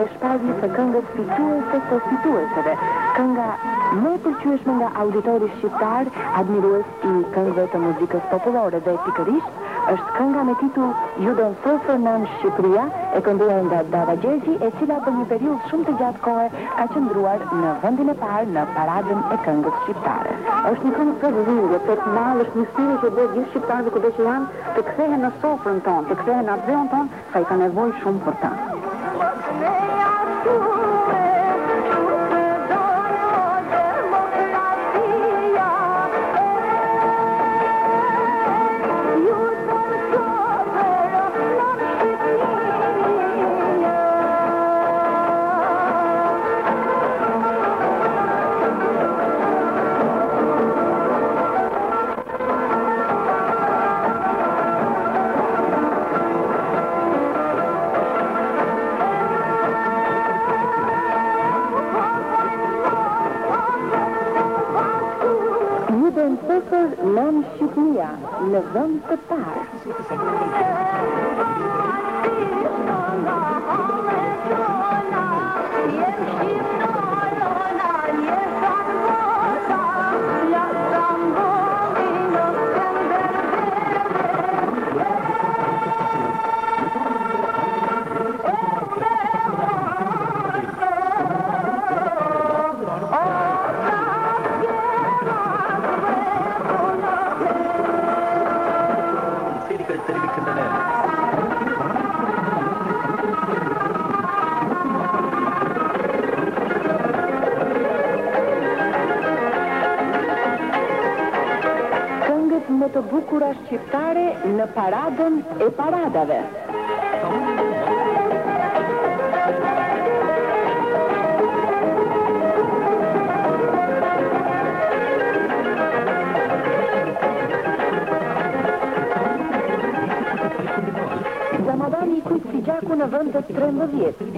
është pavi të këngës fituese të fitueseve, kënga më e përqyëshme nga auditori shqiptar, admirues i këngëve të muzikës popullore dhe pikërisht, është kënga me titull Ju do në thosë nën Shqipëria, e kënduar nga Dava Gjergji, e cila për një periudhë shumë të gjatë kohë, ka qëndruar në vendin e parë në paradën e këngës shqiptare. Është një këngë për dhimbje, për të mallë, është një që dhe gjithë shqiptarëve kudo që janë, të kthehen në sofrën tonë, të kthehen në atë tonë, sa i ka nevojë shumë për ta. Oh, ben Becker nam Chuknia, ne te paard. më të bukura shqiptare në paradën e paradave. Zamadani kujtë si gjaku në vëndët 13.